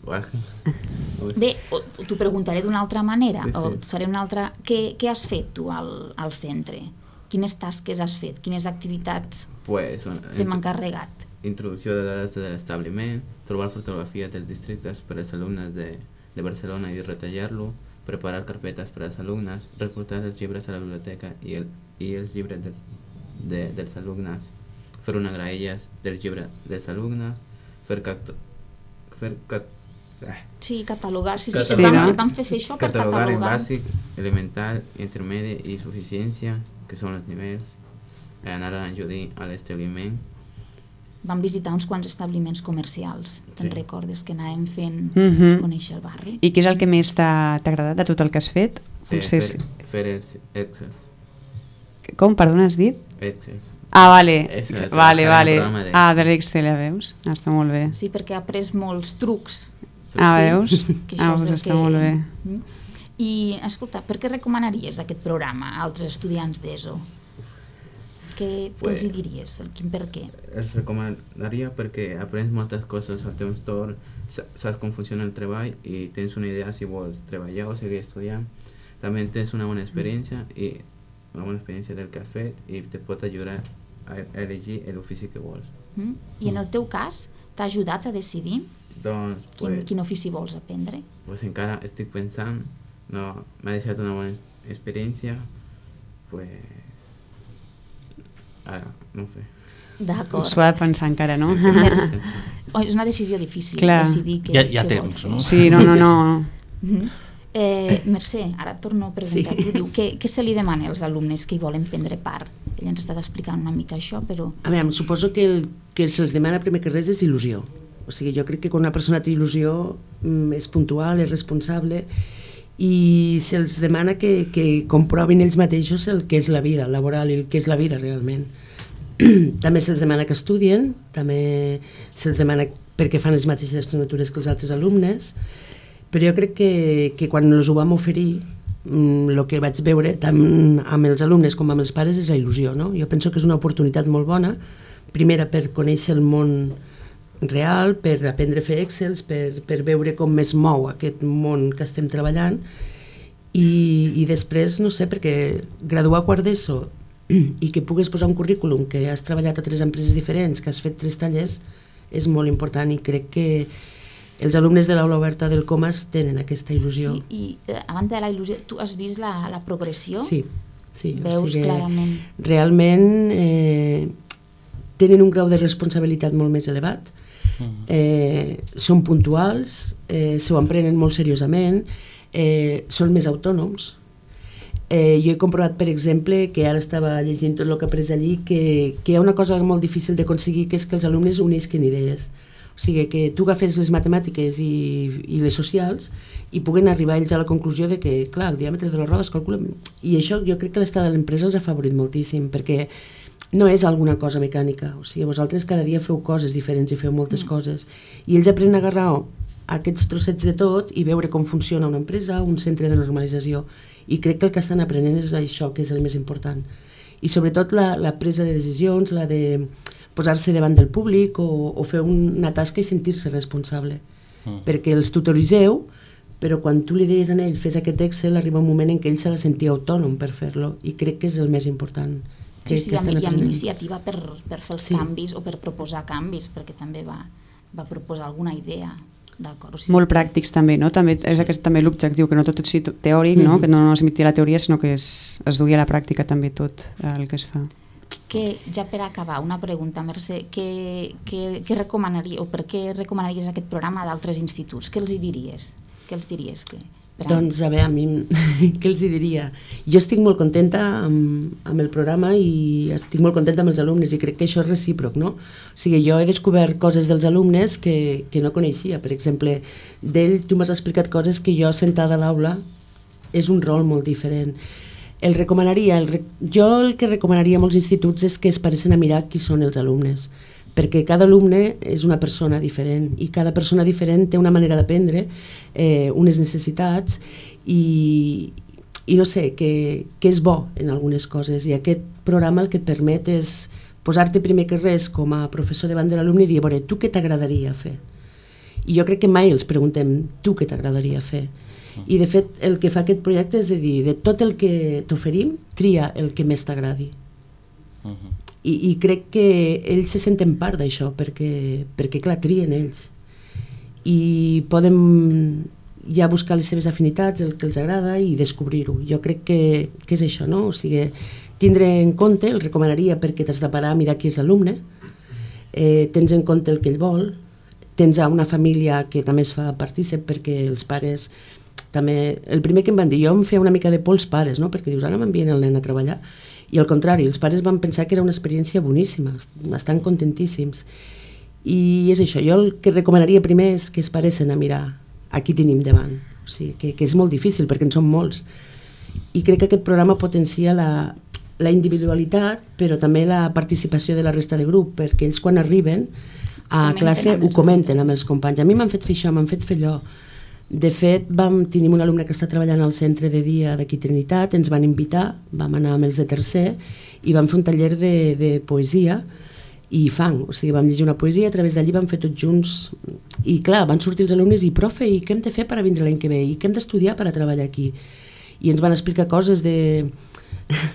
Bé, t'ho preguntaré d'una altra manera,
Sí, sí.
o faré una altra... Què, què has fet tu al, al centre? Quines tasques has fet? Quines activitats
Pues, una-
t'hem encarregat?
Introducció de dades de l'establiment, trobar fotografies dels districtes per als alumnes de, de Barcelona i retallar-lo, preparar carpetes per als alumnes, reportar els llibres a la biblioteca i, el, i els llibres dels, de, dels alumnes, fer una graelles del llibre dels alumnes, fer cacto, fer cat, ah,
Sí, catalogar. Sí, sí,
Catalogar.
sí, vam,
no?
vam fer, fer això per
catalogar en
catalogar.
bàsic, elemental, intermedi i suficiència, que són els nivells, eh, anar a enjudir a l'establiment,
Vam visitar uns quants establiments comercials. Te'n
Sí.
recordes que anàvem fent
Mhm.
conèixer el barri?
I què és el que més t'ha agradat de tot el que has fet?
fer,
Potser...
fer,
és-
fer els excels.
Com, perdona, has dit?
Excels.
Ah, vale,
Excel,
vale, vale. Ah, de l'Excel, ja veus? Està molt bé.
Sí, perquè ha après molts trucs.
Ah,
Sí,
veus?
que
Ah, doncs està molt bé.
Mm. I, escolta, per què recomanaries aquest programa a altres estudiants d'ESO? Què, què els
Pues-
diries? El quin per què?
Els recomanaria perquè aprens moltes coses al teu entorn, sa- saps com funciona el treball i tens una idea si vols treballar o seguir estudiant. També tens una bona experiència i una bona experiència del que has fet i te pot ajudar a elegir l'ofici que vols.
Mm? I en el teu cas, t'ha ajudat a decidir
Doncs,
quin,
pues,
quin ofici vols aprendre?
pues encara estic pensant, no, m'ha deixat una bona experiència, pues, ara, no sé.
D'acord.
S'ho ha de pensar encara, no?
Mercè. Oh, és una decisió difícil,
Clar.
decidir què,
hi ha
què
temps,
vols fer.
no?
Sí, no, no, no.
Mhm. Eh, Mercè, ara torno a preguntar.
Sí.
Sí. Diu, què, què se li demana als alumnes que hi volen prendre part? Ell ens ha estat explicant una mica això, però...
A veure, suposo que el que se'ls demana primer que res és il·lusió. O sigui, jo crec que quan una persona té il·lusió mm, és puntual, és responsable i se'ls demana que, que comprovin ells mateixos el que és la vida laboral i el que és la vida realment. també se'ls demana que estudien, també se'ls demana perquè fan les mateixes assignatures que els altres alumnes, Però jo crec que, que quan ens ho vam oferir, el que vaig veure tant amb els alumnes com amb els pares és la il·lusió. No? Jo penso que és una oportunitat molt bona, primera per conèixer el món real, per aprendre a fer Excels, per, per veure com es mou aquest món que estem treballant i, i després, no sé, perquè graduar a quart d'ESO i que puguis posar un currículum que has treballat a tres empreses diferents, que has fet tres tallers, és molt important i crec que els alumnes de l'aula oberta del Comas tenen aquesta il·lusió.
Sí, i eh, a banda de la il·lusió, tu has vist la, la progressió?
Sí, sí.
Veus
o sigui,
clarament.
Realment eh, tenen un grau de responsabilitat molt més elevat, eh, són puntuals, eh, s'ho emprenen molt seriosament, eh, són més autònoms. Eh, jo he comprovat, per exemple, que ara estava llegint tot el que ha après allí, que, que hi ha una cosa molt difícil d'aconseguir, que és que els alumnes unisquen idees. O sigui, que tu agafes les matemàtiques i, i les socials i puguen arribar ells a la conclusió de que, clar, el diàmetre de la roda es calcula... I això jo crec que l'estat de l'empresa els ha favorit moltíssim, perquè no és alguna cosa mecànica, o sigui, vosaltres cada dia feu coses diferents i feu moltes mm. coses, i ells aprenen a agarrar aquests trossets de tot i veure com funciona una empresa, un centre de normalització, i crec que el que estan aprenent és això, que és el més important. I sobretot la, la presa de decisions, la de posar-se davant del públic o, o fer una tasca i sentir-se responsable. Mm. Perquè els tutoritzeu, però quan tu li deies a ell fes aquest Excel arriba un moment en què ell s'ha de sentir autònom per fer-lo i crec que és el més important que,
sí, sí,
que estan
i amb
aprenent.
iniciativa per, per fer els
sí.
canvis o per proposar canvis, perquè també va, va proposar alguna idea. D'acord, o sigui,
Molt pràctics també, no? També és aquest també l'objectiu, que no tot sigui teòric, no?
Mhm.
que no només emitir la teoria, sinó que es, es dugui a la pràctica també tot el que es fa.
que ja per acabar, una pregunta, Mercè, què, què, què recomanaria, o per què recomanaries aquest programa d'altres instituts? Què els hi diries? Què els diries? Que,
Doncs a veure, a mi què els hi diria? Jo estic molt contenta amb, amb el programa i estic molt contenta amb els alumnes i crec que això és recíproc, no? O sigui, jo he descobert coses dels alumnes que, que no coneixia. Per exemple, d'ell tu m'has explicat coses que jo sentada a l'aula és un rol molt diferent. El recomanaria, el, jo el que recomanaria a molts instituts és que es paressin a mirar qui són els alumnes, perquè cada alumne és una persona diferent i cada persona diferent té una manera d'aprendre, eh, unes necessitats i, i no sé, que, que és bo en algunes coses i aquest programa el que et permet és posar-te primer que res com a professor davant de l'alumne i dir, a veure, tu què t'agradaria fer? I jo crec que mai els preguntem, tu què t'agradaria fer? I de fet el que fa aquest projecte és de dir, de tot el que t'oferim, tria el que més t'agradi. I, I crec que ells se senten part d'això, perquè, perquè clar, trien ells. I poden ja buscar les seves afinitats, el que els agrada i descobrir-ho. Jo crec que, que és això, no? O sigui, tindre en compte, el recomanaria perquè t'has de parar a mirar qui és l'alumne, eh, tens en compte el que ell vol, tens a una família que també es fa partícip perquè els pares també, el primer que em van dir, jo em feia una mica de por els pares, no? perquè dius, ara m'envien el nen a treballar, i al contrari, els pares van pensar que era una experiència boníssima, estan contentíssims. I és això, jo el que recomanaria primer és que es paressin a mirar a qui tenim davant, o sigui, que, que és molt difícil perquè en som molts. I crec que aquest programa potencia la, la individualitat, però també la participació de la resta de grup, perquè ells quan arriben a
Comenten
classe ho comenten amb els companys. A mi m'han fet fer això, m'han fet fer allò. De fet, vam, tenim un alumne que està treballant al centre de dia d'aquí Trinitat, ens van invitar, vam anar amb els de tercer i vam fer un taller de, de poesia i fang, o sigui, vam llegir una poesia, a través d'allí vam fer tots junts, i clar, van sortir els alumnes i profe, i què hem de fer per a vindre l'any que ve, i què hem d'estudiar per a treballar aquí? I ens van explicar coses de,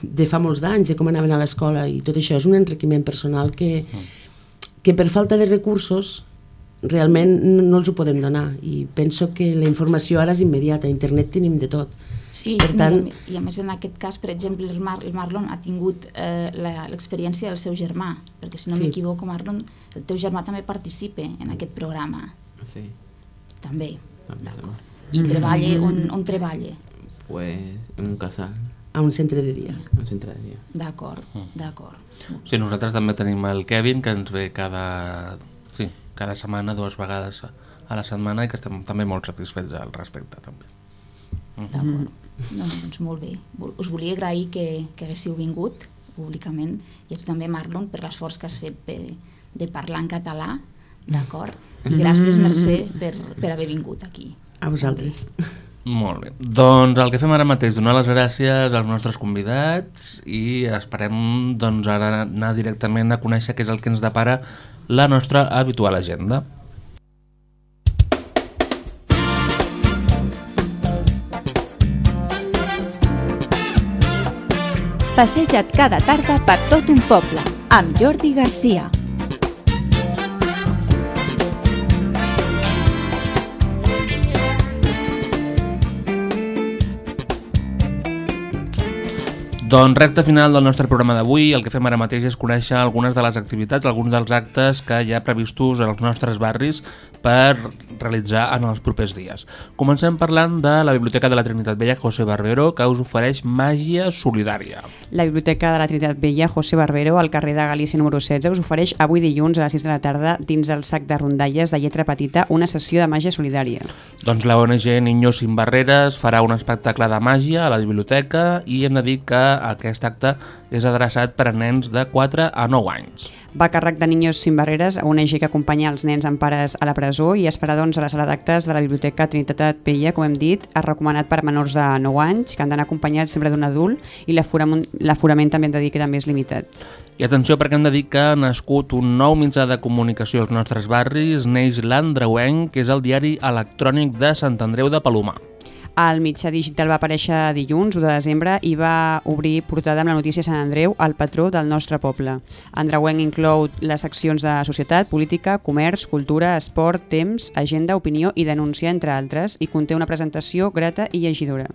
de fa molts d'anys, de com anaven a l'escola, i tot això. És un enriquiment personal que, que per falta de recursos realment no, no els ho podem donar i penso que la informació ara és immediata, a internet tenim de tot.
Sí,
per tant,
i, a, i a més en aquest cas, per exemple, el, Mar, el Marlon ha tingut eh, la- l'experiència del seu germà, perquè si no
Sí.
m'equivoco, Marlon, el teu germà també participa en aquest programa,
Sí,
també.
també.
I treballa, on, on treballa?
Pues en un casal,
a un centre de dia.
un centre de dia.
D'acord, d'acord.
Sí, nosaltres també tenim el Kevin, que ens ve cada, cada setmana, dues vegades a, la setmana, i que estem també molt satisfets al respecte. També.
D'acord. Doncs, doncs molt bé. Us volia agrair que, que haguéssiu vingut públicament i a tu també, Marlon, per l'esforç que has fet de, de parlar en català, d'acord? I gràcies, Mercè, per, per haver vingut aquí.
A vosaltres.
Molt bé. Doncs el que fem ara mateix, donar les gràcies als nostres convidats i esperem doncs, ara anar directament a conèixer què és el que ens depara la nostra habitual agenda.
Passeja't cada tarda per tot un poble, amb Jordi Garcia.
Doncs recte final del nostre programa d'avui, el que fem ara mateix és conèixer algunes de les activitats, alguns dels actes que hi ha previstos als nostres barris per realitzar en els propers dies. Comencem parlant de la Biblioteca de la Trinitat Vella José Barbero, que us ofereix màgia solidària.
La Biblioteca de la Trinitat Vella José Barbero, al carrer de Galícia número 16, us ofereix avui dilluns a les 6 de la tarda, dins el sac de rondalles de lletra petita, una sessió de màgia solidària.
Doncs la ONG Niños Sin Barreres farà un espectacle de màgia a la biblioteca i hem de dir que aquest acte és adreçat per a nens de 4 a 9 anys.
Va càrrec de Niños Sin Barreres, una ONG que acompanya els nens amb pares a la presó i es farà doncs, a la sala d'actes de la Biblioteca Trinitat Vella, com hem dit, ha recomanat per a menors de 9 anys, que han d'anar acompanyats sempre d'un adult i l'aforament l'aforament també hem de dir que també és limitat.
I atenció perquè hem de dir que ha nascut un nou mitjà de comunicació als nostres barris, neix l'Andreuenc, que és el diari electrònic de Sant Andreu de Palomar.
El mitjà digital va aparèixer dilluns, 1 de desembre, i va obrir portada amb la notícia Sant Andreu, el patró del nostre poble. Andreuenc inclou les seccions de societat, política, comerç, cultura, esport, temps, agenda, opinió i denúncia, entre altres, i conté una presentació grata i llegidora.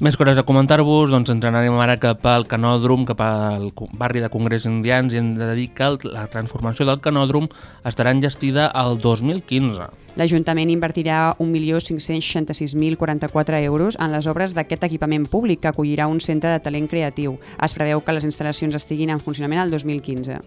Més coses a comentar-vos, doncs ens n'anem ara cap al canòdrom, cap al barri de Congrés Indians i hem de dir que la transformació del canòdrom estarà enllestida al 2015.
L'Ajuntament invertirà 1.566.044 euros en les obres d'aquest equipament públic que acollirà un centre de talent creatiu. Es preveu que les instal·lacions estiguin en funcionament el 2015.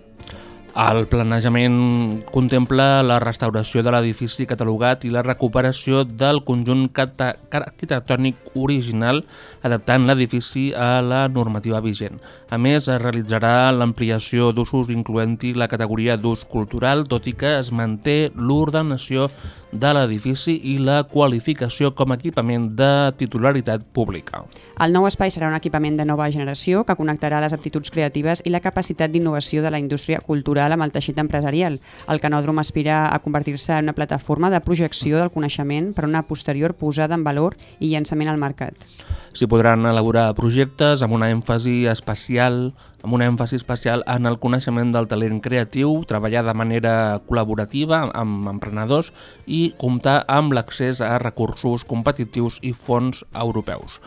El planejament contempla la restauració de l'edifici catalogat i la recuperació del conjunt arquitectònic original adaptant l'edifici a la normativa vigent. A més, es realitzarà l'ampliació d'usos incloent-hi la categoria d'ús cultural, tot i que es manté l'ordenació de l'edifici i la qualificació com a equipament de titularitat pública.
El nou espai serà un equipament de nova generació que connectarà les aptituds creatives i la capacitat d'innovació de la indústria cultural amb el teixit empresarial. El canòdrom aspira a convertir-se en una plataforma de projecció del coneixement per una posterior posada en valor i llançament al mercat.
S'hi podran elaborar projectes amb una èmfasi especial amb un èmfasi especial en el coneixement del talent creatiu, treballar de manera col·laborativa amb emprenedors i comptar amb l'accés a recursos competitius i fons europeus.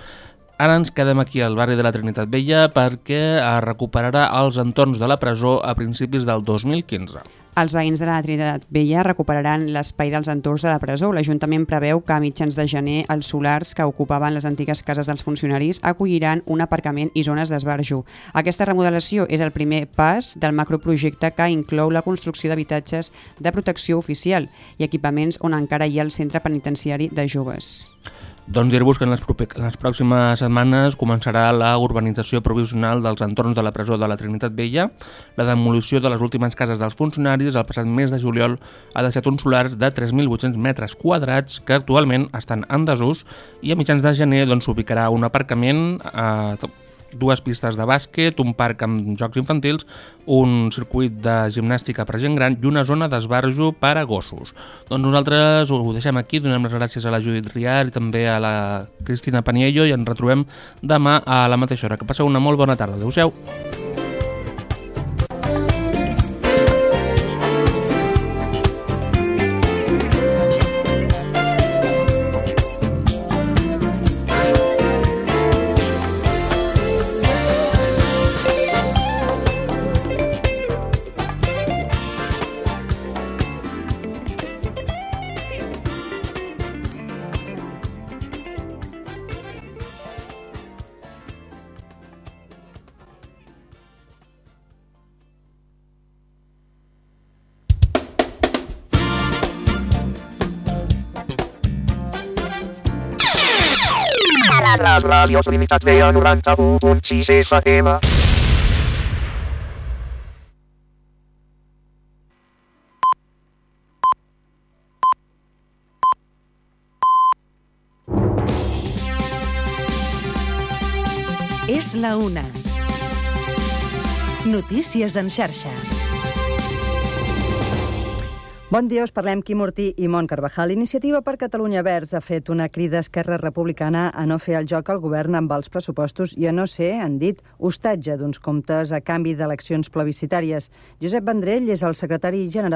Ara ens quedem aquí al barri de la Trinitat Vella perquè recuperarà els entorns de la presó a principis del 2015.
Els veïns de la Trinitat Vella recuperaran l'espai dels entorns de la presó. L'Ajuntament preveu que a mitjans de gener els solars que ocupaven les antigues cases dels funcionaris acolliran un aparcament i zones d'esbarjo. Aquesta remodelació és el primer pas del macroprojecte que inclou la construcció d'habitatges de protecció oficial i equipaments on encara hi ha el centre penitenciari de joves.
Doncs dir-vos que en les, en les pròximes setmanes començarà la urbanització provisional dels entorns de la presó de la Trinitat Vella. La demolició de les últimes cases dels funcionaris el passat mes de juliol ha deixat uns solars de 3.800 metres quadrats que actualment estan en desús i a mitjans de gener doncs, s'ubicarà un aparcament eh, dues pistes de bàsquet, un parc amb jocs infantils, un circuit de gimnàstica per gent gran i una zona d'esbarjo per a gossos. Doncs nosaltres ho deixem aquí, donem les gràcies a la Judit Riar i també a la Cristina Paniello i ens retrobem demà a la mateixa hora. Que passeu una molt bona tarda. Adéu-siau.
Radios limitat veia 91.6 FM.
És la una. Notícies en xarxa.
Bon dia, us parlem Quim Ortí i Mont Carvajal. Iniciativa per Catalunya Verds ha fet una crida Esquerra Republicana a no fer el joc al govern amb els pressupostos i a no ser, han dit, hostatge d'uns comptes a canvi d'eleccions plebiscitàries. Josep Vendrell és el secretari general